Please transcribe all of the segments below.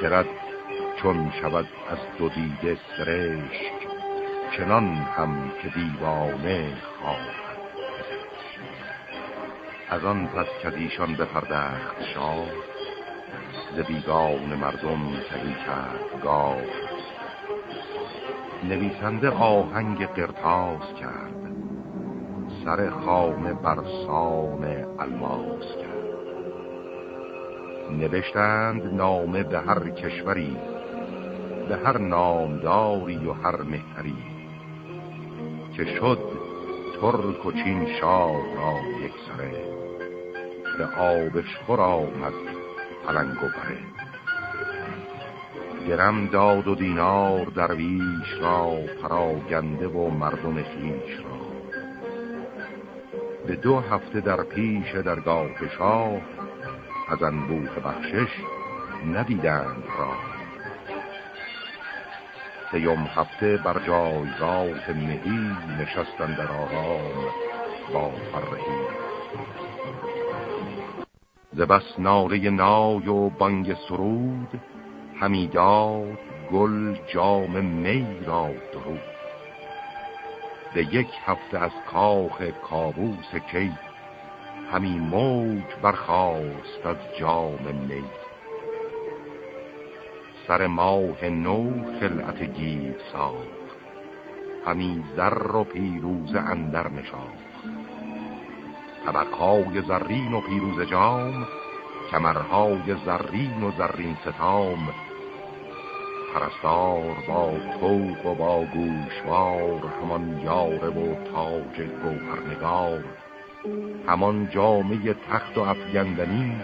خرد چون شود از دو دیده سرشک چنان هم که دیوانه خواهد از آن پس که ایشان بپردخت شاه ز بیگان مردم تهی کرد گاه. نویسنده آهنگ قرتاز کرد سر خانه برسان الماس. نوشتند نامه به هر کشوری به هر نامداری و هر مهتری که شد ترک و چین شاه را یک سره به آبش خور آمد پلنگ و بره. گرم داد و دینار درویش را پراگنده و مردم خیش را. به دو هفته در پیش درگاه شاه از انبوه بخشش ندیدند را. سیم هفته بر جایگاه مهی نشستن در آرام با فرهی. ز بس ناره نای و بانگ سرود همیداد گل جام می را درود. به یک هفته از کاخ کابوس کی همی موج برخاست از جام می. سر ماه نو خلعت گیر ساخت. همی زر و پیروز اندر نشاخت. طبقهای زرین و پیروز جام کمرهای زرین و زرین ستام. پرستار با توق و با گوشوار همان یاره و تاج گوهرنگار. همان جامعه تخت و افگندنی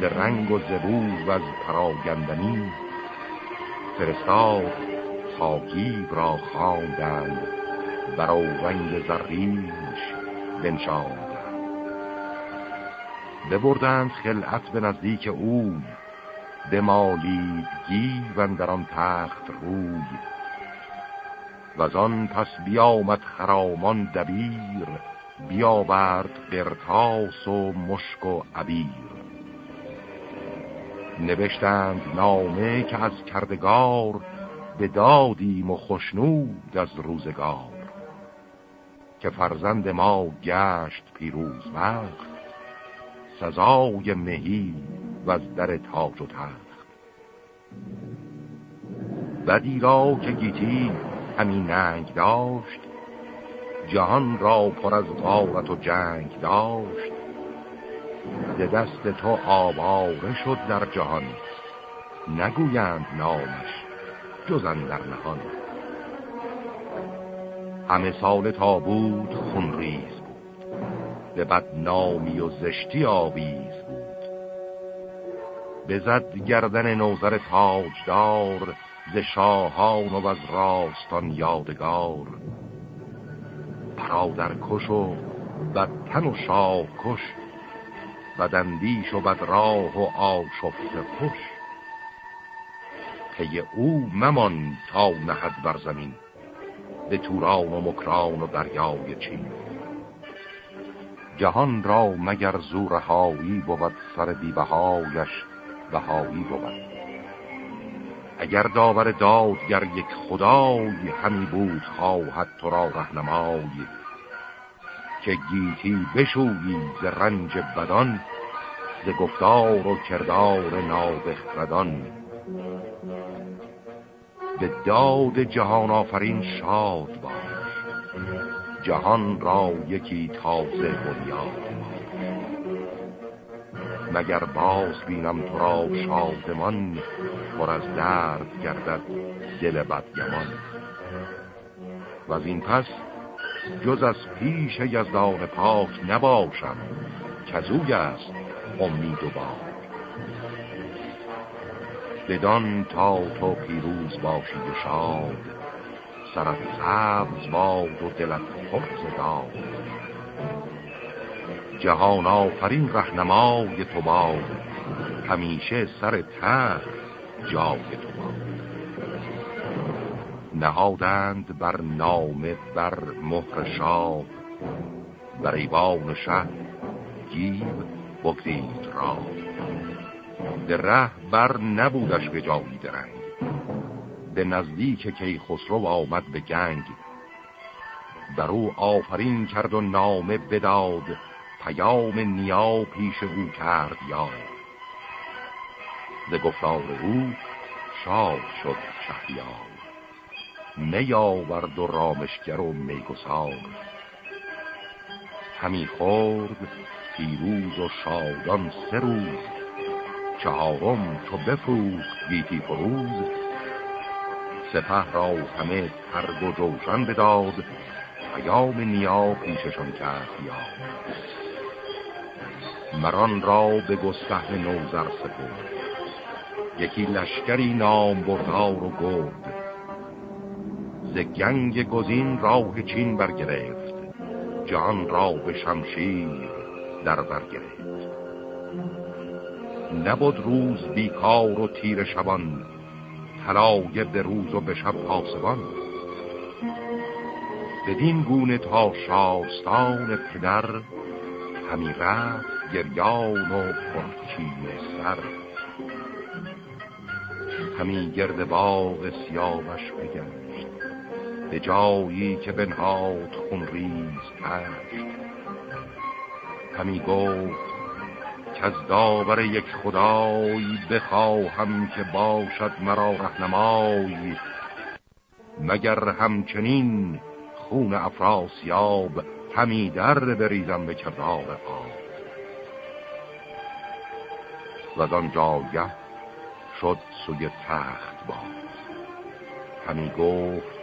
به رنگ و زبور و از پراگندنی فرستاد تاگیب را خواندند برا رنگ زرینش بنشاندند. ببردند خلعت به نزدیک او بمالید گیون در آن تخت روی و آن پس بیامد خرامان دبیر بیاورد قرتاس و مشک و عبیر. نوشتند نامه که از کردگار به دادیم و خشنود از روزگار. که فرزند ما گشت پیروز وقت سزای مهی و از در تاج و تخت. بدی را که گیتی همین ننگ داشت جهان را پر از غارت و جنگ داشت. ز دست تو آواره شد در جهان. نگویند نامش جزن در نهان. همه سال تا بود خونریز بود. به بدنامی و زشتی آویز بود. بزد گردن نوزر تاجدار ز شاهان و از راستان یادگار. پرادر کش و بدتن و شاه کش بدندیش و بدراه و آشفت خوش. پی او ممان تا نهد بر زمین به توران و مکران و دریای چین. جهان را مگر زورهایی بود سر بیبهایش؟ بهایی بود. اگر داور دادگر یک خدای همی بود خواهد تو را رهنمای. که گیتی بشویی ز رنج بدان ز گفتار و کردار نابخردان. به داد جهان آفرین شاد باش جهان را یکی تازه بنیاد. مگر باز بینم تو را شادمان پر از درد گردد دل بدگمان. و از این پس جز از پیش یزدان پاک نباشم کزوی است امید و با بدان تا تو پیروز باشی و شاد سرت سبز باد و دلت پرز داد. جهان آفرین رهنمای تو باد همیشه سر تخت جای تو باد نهادند بر نامه بر مهر شاه. بر ایوان شه گیب بگذید را. در ره بر نبودش به جایی درنگ. به نزدیک کی خسرو آمد به گنگ. بر او آفرین کرد و نامه بداد. پیام نیا پیش او کرد یا ز گفتار او شاد شد شهریار. می آورد و رامشگر و میگسار. همی خورد پیروز و شادان سه روز. چهارم چو بفروخت گیتی فروز. سپه را همه ترگ و جوشن بداد. پیام نیا پیششان کرد یا مران را به گسته نوزر سپرد. یکی لشکری نام بردار و گرد. ز گنگ گزین راه چین برگرفت. جان را به شمشیر در برگرفت نبود روز بیکار و تیر شبان. طلایه به روز و به شب پاسبان. بدین گونه تا شاستان پدر همی رفت گریان و پرچین سر. همی گرد باغ سیاوش بگشت به جایی که بنهاد خون ریز تشت همی گفت که از داور یک خدای بخواهم که باشد مرا رهنمای مگر همچنین خون افراسیاب همی در بریزم به کردار آب و جایه شد سوی تخت باز. همی گفت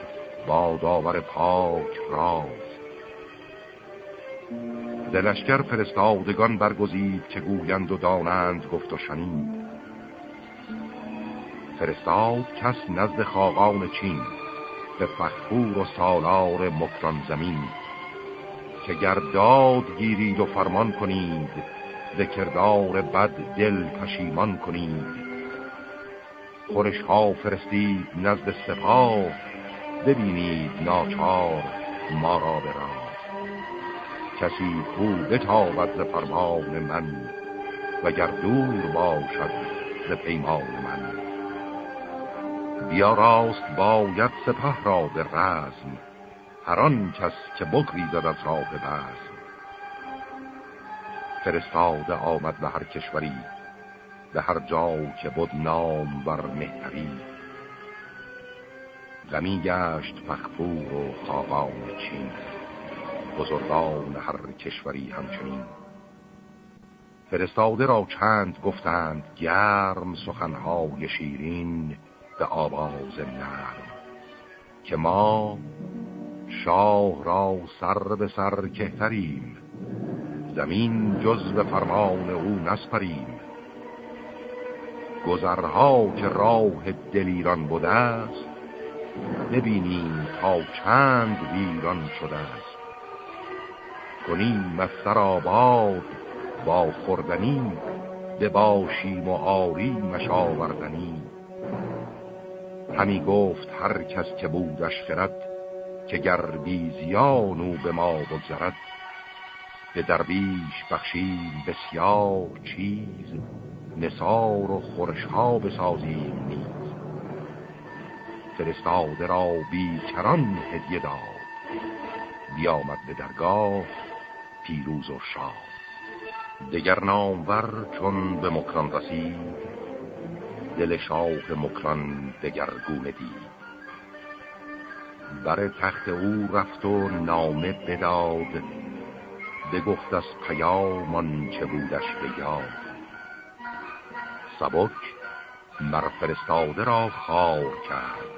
با داور پاک راز. دلشگر فرستادگان برگزید که گویند و دانند گفت و شنید. فرستاد کس نزد خاقان چین به فخور و سالار مکران زمین. که گرداد گیرید و فرمان کنید ذکردار بد دل پشیمان کنید خورش ها فرستید نزد سپاه ببینید ناچار ما را برا کسی کو بتابد ز فرمان من وگر دور باشد ز پیمان من. بیا راست باید سپه را به رزم هر آن کس که بگریزد از راه بزم. فرستاده آمد به هر کشوری به هر جا که بود نام بر مهتری. غمی گشت فخفور و خاقان چین بزرگان هر کشوری همچنین. فرستاده را چند گفتند گرم سخنهای شیرین به آواز نرم که ما شاه را سر به سر کهتریم. زمین جز به فرمان او نسپریم. گذرها که راه دلیران بوده است ببینیم تا چند ویران شده است کنیم مستر آباد با خوردنی باشیم و آریمش آوردنی. همی گفت هر کس که بودش خرد که گر بیزیان او به ما بگذرد به دربیش بخشیم بسیار چیز نصار و خورشها بسازیم نیز. فرستاده را بیکران هدیه داد بیامد به درگاه پیروز و شاه. دگر نامور چون به مکران رسید دل شاه مکران دگرگونه دید. بر تخت او رفت و نامه بداد بگفت از پیامان چه بودش به یاد. سبک مرفرستاده را خار کرد.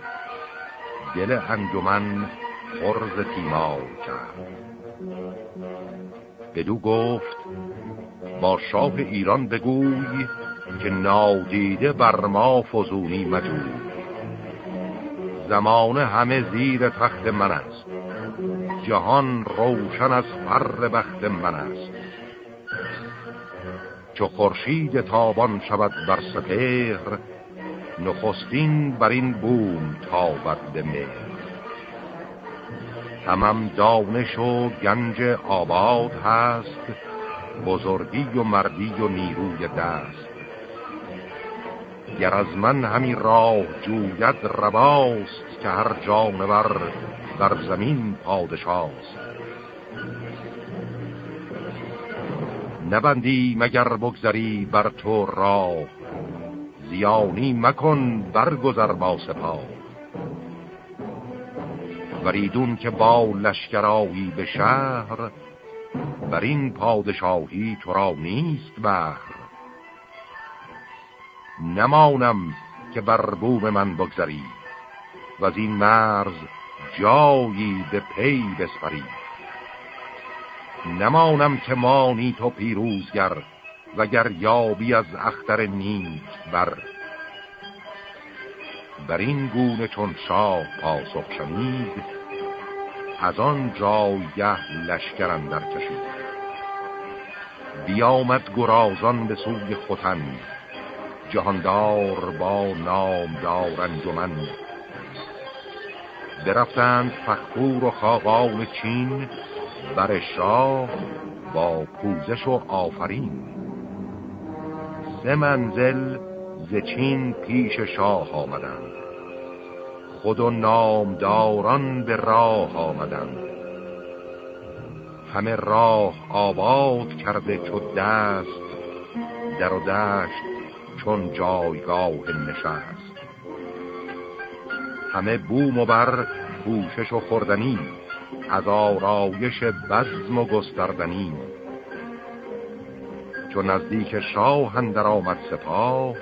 دل انجمن خرز تیمار کرد. بدو گفت با شاه ایران بگوی که نادیده بر ما فزونی مجوی. زمانه همه زیر تخت من است. جهان روشن از فر بخت من است. چو خورشید تابان شود بر سپهر نخستین بر این بوم تابد به مهر. همم دانش و گنج آباد هست بزرگی و مردی و نیروی دست. گر از من همی راه جوید رواست که هر جانور بر زمین پادشاست نبندی مگر بگذری بر تو راه زیانی مکن برگذر با سپاه. وریدون که با لشکرایی به شهر بر این پادشاهی تو را نیست بر نمانم که بر بوم من بگذری و از این مرز جایی به پی بسپری. نمانم که مانی تو پیروزگر وگر یابی از اختر نیک بر. بر این گونه چون شاه پاسخ شنید از آن جایه لشکرم در کشید. بیامد گرازان به سوی خوتن جهاندار با نامدار انجمن. برفتند فخور و خاقان چین بر شاه با پوزش و آفرین. سه منزل ز چین پیش شاه آمدند. خود و نامداران به راه آمدند. همه راه آباد کرده چو دست در و دشت چون جایگاه نشست. همه بوم و بر پوشش و خوردنی از آرایش بزم و گستردنی. چون نزدیک شاه اندر آمد سپاه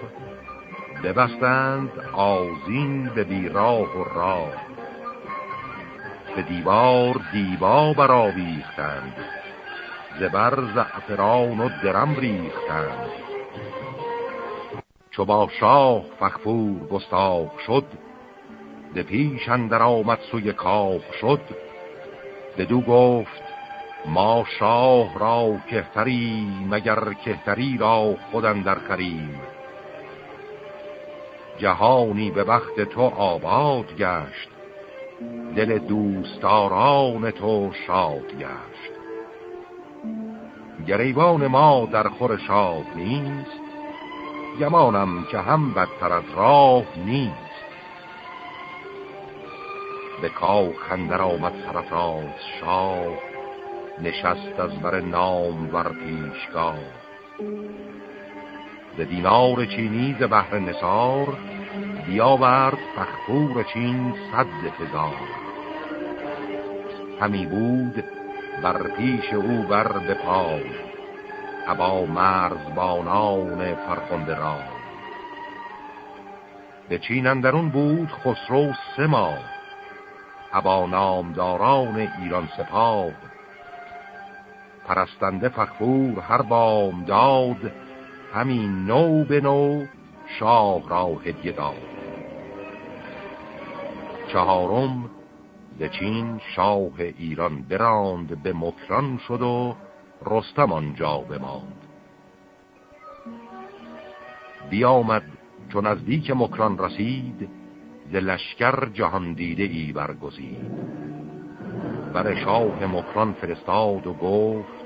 ببستند آزین به بیراه و راه. به دیوار دیبا برآویختند زبر زعفران و درم ریختند. چو با شاه فخفور گستاخ شد به پیش اندر آمد سوی کاخ شد. بدو گفت ما شاه را کهتری مگر کهتری را خودم در خریم جهانی به وقت تو آباد گشت دل دوستاران تو شاد گشت. گریوان ما در خور شاد نیست گمانم که هم بدتر از راه نیست. به کاخ خندر آمد سرفراز شاه نشست از بر نام ور پیشگاه. ز دینار چینی ز بحر نصار بیاورد فخفور چین صد هزار. همی بود بر پیش او بر به پای ابا مرزبانان فرخنده را. به چین اندرون بود خسرو سه ماه. ابا نامداران ایران سپاه. پرستنده فخفور هر بام داد همین نو به نو شاه را هدیه داد. چهارم به چین شاه ایران براند به مکران شد و رستم آنجا بماند. بیامد چون از دیک مکران رسید ز لشکر جهان دیده ای برگزید. بر شاه مکران فرستاد و گفت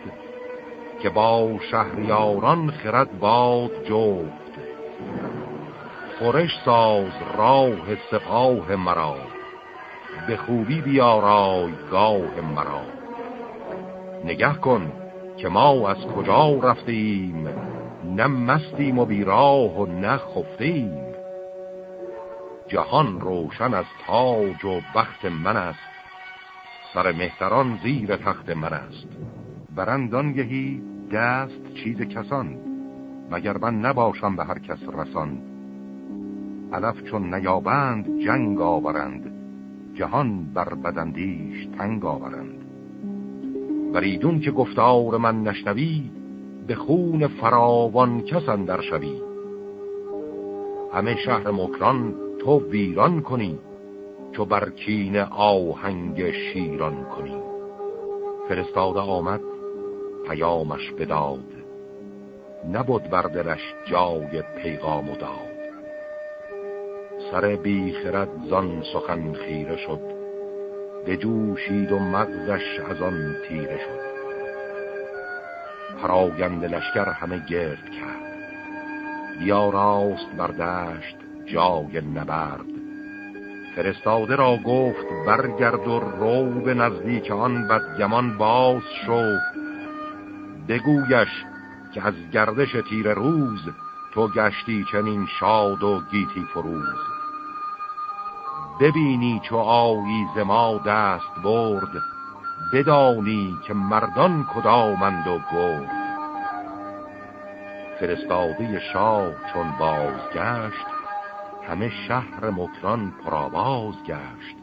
که با شهریاران خرد باد جفت. خورش ساز راه سپاه مرا به خوبی بیارای گاه مرا. نگه کن که ما از کجا رفتیم نه مستیم و بیراه و نه خفتیم. جهان روشن از تاج و بخت من است. سر مهتران زیر تخت من است. برندانگهی دست چیز کسان مگر من نباشم به هر کس رسان. علف چون نیابند جنگ آورند جهان بر بدندیش تنگ آورند. وریدون که گفتار من نشنوی به خون فراوان کسان در شوی. همه شهر مکران تو ویران کنی چو برکین آهنگ شیران کنی. فرستاده آمد پیامش بداد نبود بر جای پیغام و داد. سر بیخرد زان سخن خیره شد بجوشید و مغزش از آن تیره شد. پراگند لشکر همه گرد کرد بیا راست بردشت جای نبرد. فرستاده را گفت برگرد و رو به نزدیک آن بدگمان باز شو. بگویش که از گردش تیر روز تو گشتی چنین شاد و گیتی فروز. ببینی چو آیی ما دست برد بدانی که مردان کدامند و گرد. فرستاده شاه چون بازگشت همه شهر مکران پرآواز گشت.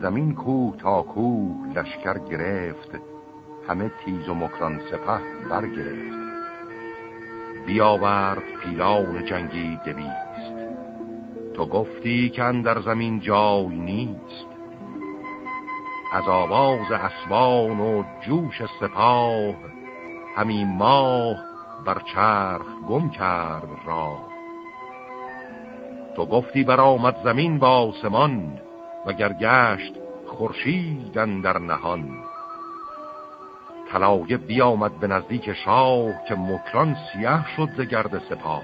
زمین کوه تا کوه لشکر گرفت. همه تیز و مکران سپه برگرفت بیاورد پیلان جنگی دویست. تو گفتی که در زمین جای نیست. از آواز اسبان و جوش سپاه همی ماه بر چرخ گم کرد راه. تو گفتی برآمد زمین با آسمان و گرگشت خورشیدن در نهان. طلایه بیامد به نزدیک شاه که مکران سیاه شد ز گرد سپاه.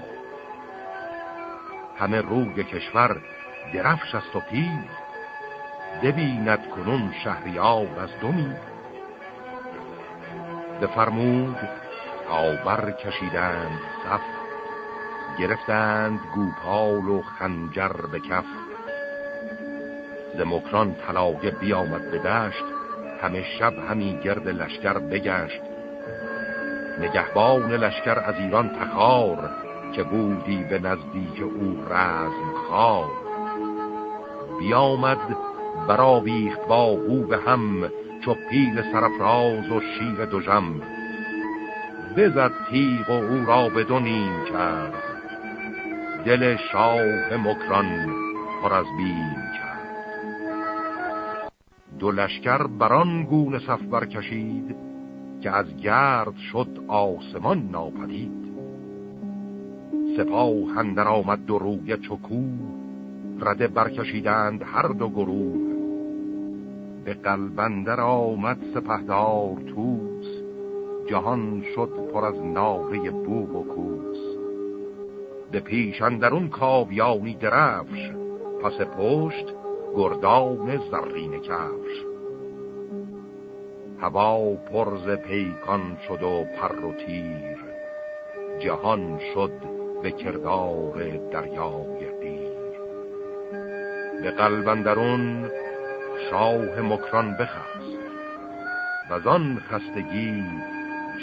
همه روی کشور درفش است و پیر ببیند کنون شهریار از دومی بفرمود تا بر کشیدند صف گرفتند گوپال و خنجر به کف. ز مکران طلاقه بیامد به دشت همه شب همی گرد لشکر بگشت. نگهبان لشکر از ایران تخار که بودی به نزدیک او رزم خواه بیامد برآویخت با او به هم چو پیل سرفراز و شیر دوژم بزد تیغ و او را به دو نیم کرد. دل شاه مکران پر از بیم کرد. دو لشکر بران گونه صف برکشید که از گرد شد آسمان ناپدید. سپاه هندر آمد دو روی چکو رده برکشیدند هر دو گروه. به قلبندر آمد سپهدار توس جهان شد پر از ناوه بوب و کوس به پیش اندرون کاویانی درفش پس پشت گردان زرین کفش. هوا پرز پیکان شد و پر و تیر جهان شد به کردار دریای قیر. به قلبندرون شاه مکران بخست و آن خستگی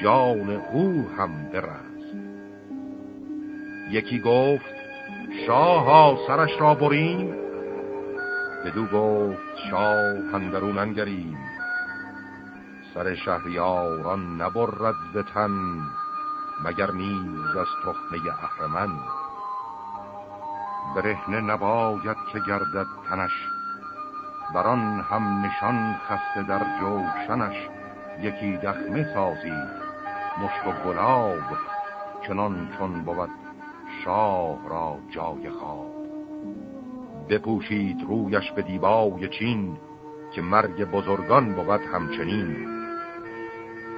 جان او هم برست یکی گفت شاه سرش را بریم. بدو گفت شاه هندرون انگریم. سر شهریاران نبرد زتن مگر نیز از تخمه اهرمن. برهنه نباید که گردد تنش بران هم نشان خسته در جوشنش. یکی دخمه سازید مشک و گلاب چنان چون بود شاه را جای خواب. بپوشید رویش به دیبای چین که مرگ بزرگان بود همچنین.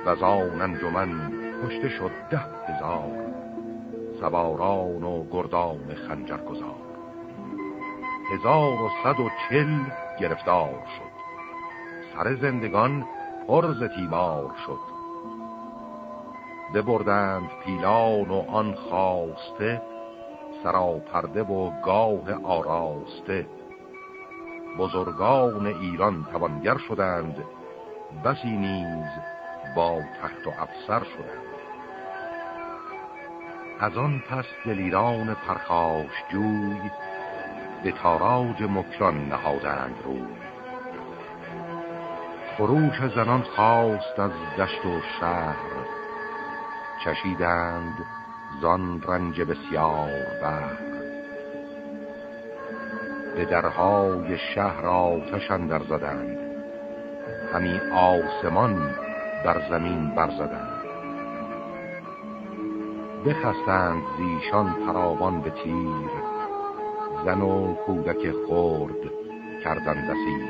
و زان انجمن کشته شد ده هزار سواران و گردان خنجر گذار هزار و صد و چل گرفتار شد. سر زندگان پرز تیمار شد. ببردند پیلان و آن خواسته سراپرده و گاه آراسته. بزرگان ایران توانگر شدند بسی نیز با تخت و افسر شدند. از آن پس دلیران پرخاش جوی به تاراج مکران نهادند روی. خروش زنان خواست از دشت و شهر. چشیدند زان رنج بسیار بر به درهای شهر آتش اندر زدند. همی آسمان بر زمین برزدند بخستند زیشان فراوان به تیر. زن و کودک خورد کردن دسیر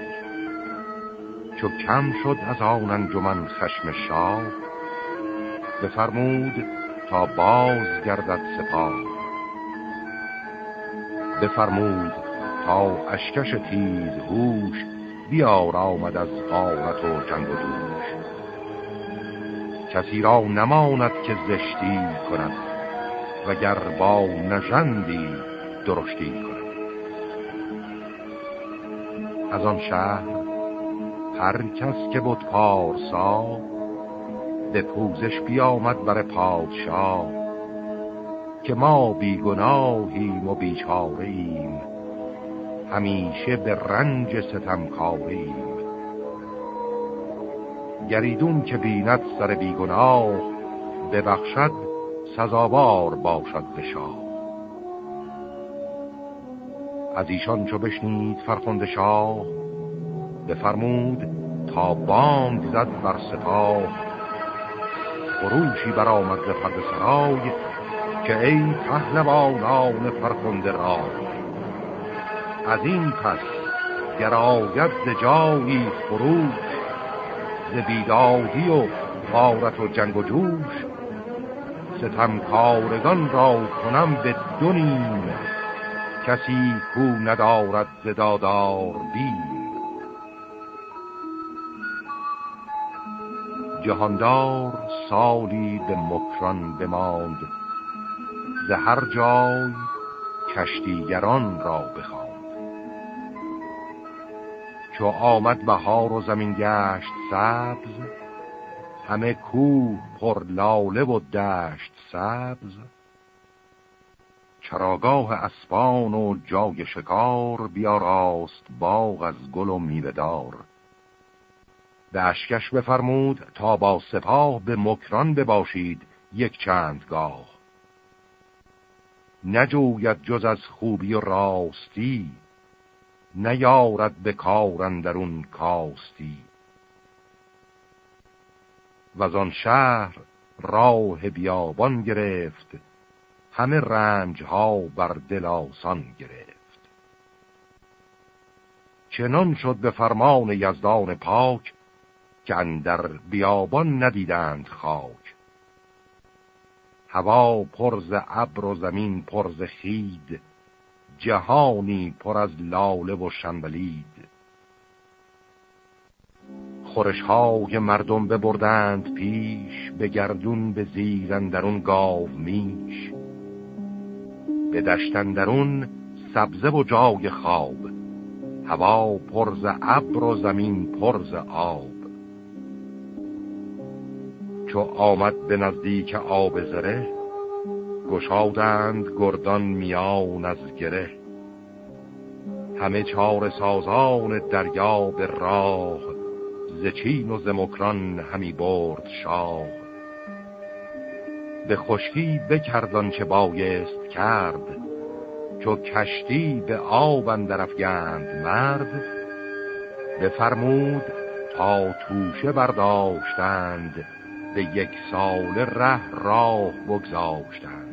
چو کم شد از آن انجمن خشم شاه بفرمود تا باز گردد سپاه. بفرمود تا اشکش تیز هوش بیار آمد از غارت و جنگ و کسی را نماند که زشتی کند وگر با نژندی درشتی کند. از آن شهر هر کس که بود پارسا به پوزش بیامد بر پادشاه که ما بیگناهیم و بیچاره ایم همیشه به رنج ستم کاریم گریدون که بیند سر بیگناه ببخشد سزاوار باشد به شاه. از ایشان چو بشنید فرخنده شاه بفرمود تا باند زد بر سپاه. خروشی برآمد ز پرد سرای که ای پهلوانان فرخنده را از این پس گراید ز جایی خروش ز بیدادی و غارت و جنگ و جوش. ستمکارگان را کنم به دونیم کسی کو ندارد زدادار بین جهاندار سالی به مکران بماند ز هر جای کشتیگران را بخواند. چو آمد بهار و زمین گشت سبز همه کوه پر لاله و دشت سبز. چراگاه اسبان و جای شکار بیاراست باغ از گل و میوهدار. اشکش بفرمود تا با سپاه به مکران بباشید یک چند گاه نجوید جز از خوبی و راستی نیارد به کارندرون کاستی. و آن شهر راه بیابان گرفت همه رنج ها بر دل آسان گرفت. چنان شد به فرمان یزدان پاک که اندر بیابان ندیدند خاک. هوا پرز ابر و زمین پرز خید جهانی پر از لاله و شنبلید. خورشهای مردم ببردند پیش به گردون به زیرن درون گاو میش. به دشتن درون سبزه و جای خواب هوا پرز ابر و زمین پرز آب. چو آمد به نزدیک آب زره گشادند گردان میان از گره. همه چار سازان دریا به راه زچین و زمکران همی برد شاه. به خشکی بکردان چه بایست کرد چو کشتی به آب اندرفگند مرد. بفرمود تا توشه برداشتند به یک سال ره راه بگذاشتند.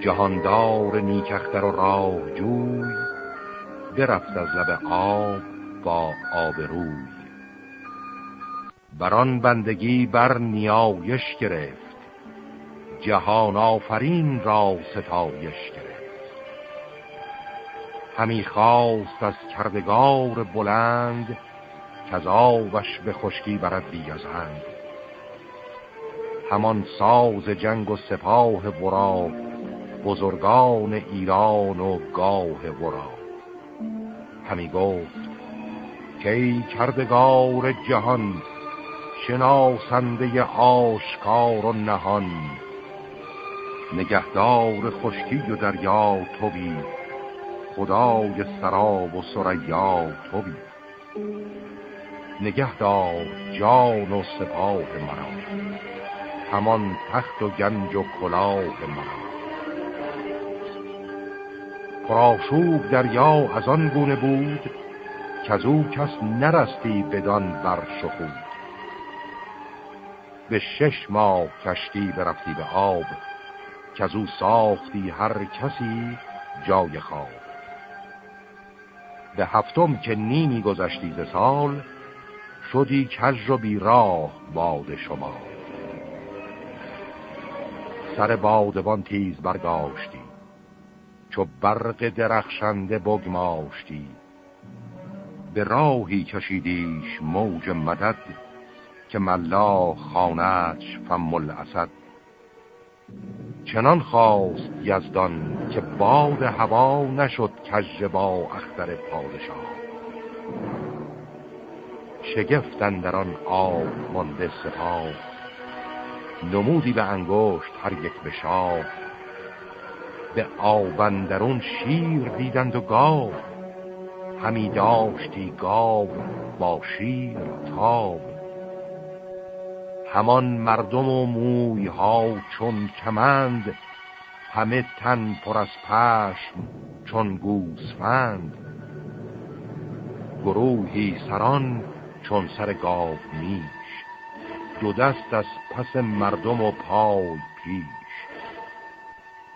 جهاندار نیکختر و راه جوی برفت از لب آب با آب روی بران بندگی بر نیایش گرفت. جهان آفرین را ستایش گرفت. همی خواست از کردگار بلند که آبش به خشکی برد بیگزند همان ساز جنگ و سپاه ورا بزرگان ایران و گاه ورا. همی گفت که ای کردگار جهان شناسنده آشکار و نهان نگهدار خشکی و دریا توی خدای سراب و سریا توی. نگهدار جان و سپاه مرا. همان تخت و گنج و کلاه مرا. پراشوب دریا از آن گونه بود که از او کس نرستی بدان بر شخود به شش ماه کشتی برفتی به آب که از او ساختی هر کسی جای خواب. به هفتم که نیمی گذشتی ز سال شدی کج و بی راه باد شما. سر بادبان تیز برگاشتی چو برق درخشنده بگماشتی. به راهی کشیدیش موج مدد که ملا خانتش فم الاسد چنان خواست یزدان که باد هوا نشد کج با اختر پادشاه. شگفتن در آن آب مانده سپاه. نمودی به انگشت هر یک به شاه. به آبندرون شیر دیدند و گاو. همی داشتی گاو با شیر تاب. همان مردم و موی ها چون کمند همه تن پر از پشم چون گوسفند. گروهی سران چون سر گاو میش دو دست از پس مردم و پای پیش.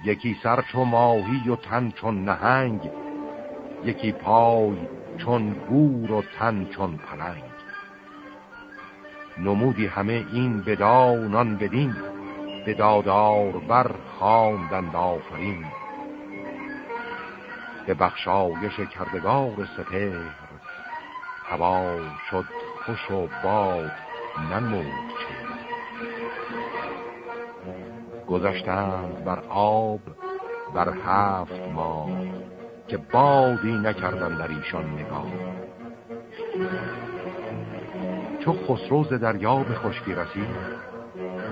یکی سر چون ماهی و تن چون نهنگ یکی پای چون گور و تن چون پلنگ. نمودی همه این بدانان بدین به دادار بر خواندند آفرین. به بخشایش کردگار سپهر هوا شد خوش و باد نمود گذشتند بر آب بر هفت ماه که بادی نکردن در ایشان نگاه. چو خسرو ز دریا به خشکی رسید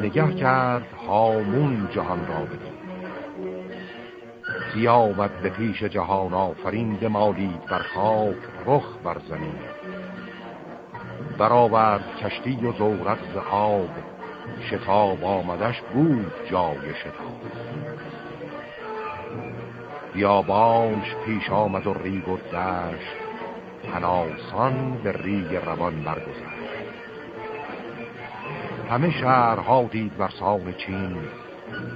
نگه کرد هامون جهان را بدید. سیامد به پیش جهان آفرین دمالید بر خاک رخ بر زمین. برآورد کشتی و زورت ز شتاب آمدش بود جای شتاب. بیابانش پیش آمد و ریگ و دشت. هناسان به ریگ روان برگذشت. همه شهرها دید بر سان چین.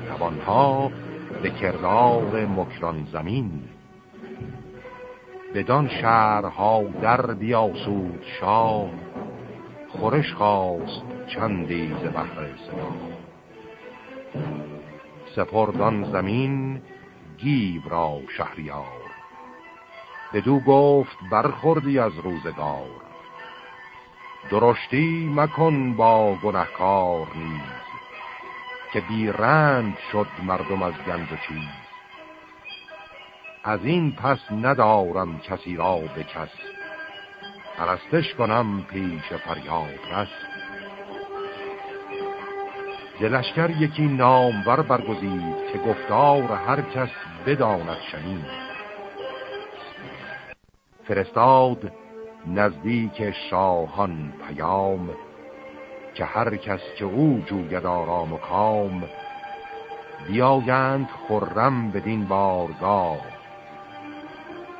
توانها به کردار مکران زمین. بدان شهرها در بیاسود شاه. خورش خواست چندی ز بحر سنا سپردان زمین گیو را شهریار. بدو گفت برخوردی از روزگار. درشتی مکن با گنهکار نیز که بیرند شد مردم از گنج چیز. از این پس ندارم کسی را به کس. پرستش کنم پیش فریاد رس. دلشکر یکی نامور برگزید که گفتار هر کس بداند شنید. فرستاد نزدیک شاهان پیام که هر کس که او جوید آرام و کام بیایند خرم بدین بارگاه.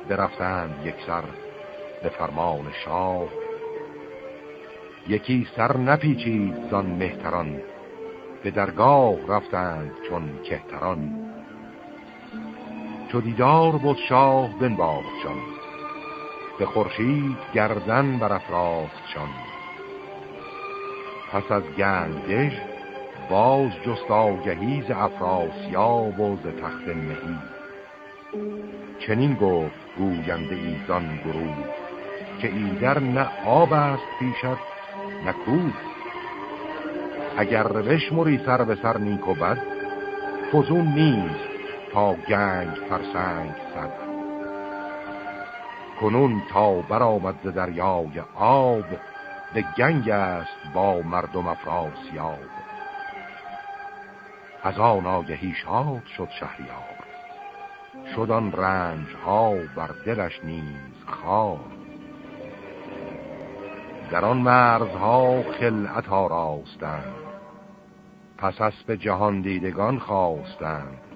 برفتند یک سر به فرمان شاه. یکی سر نپیچید زان مهتران به درگاه رفتند چون کهتران. چو دیدار بود شاه بنباختشان به خورشید گردن بر افراختشان پس از گنجش باز جست آگهی ز افراسیاب و ز تخت مهی. چنین گفت گوینده ایزان گروه که ایدر نه آب است پیشت نه کوه. اگر بشمری سر به سر نیک و بد فزون نیست تا گنج فرسنگ صد. کنون تا برآمد ز دریای آب به گنگ است با مردم افراسیاب از آن آگهی شاد شد شهریار. شدن رنج ها بر دلش نیز خار در آن مرزها خلعت راستند پس به جهان دیدگان خواستند.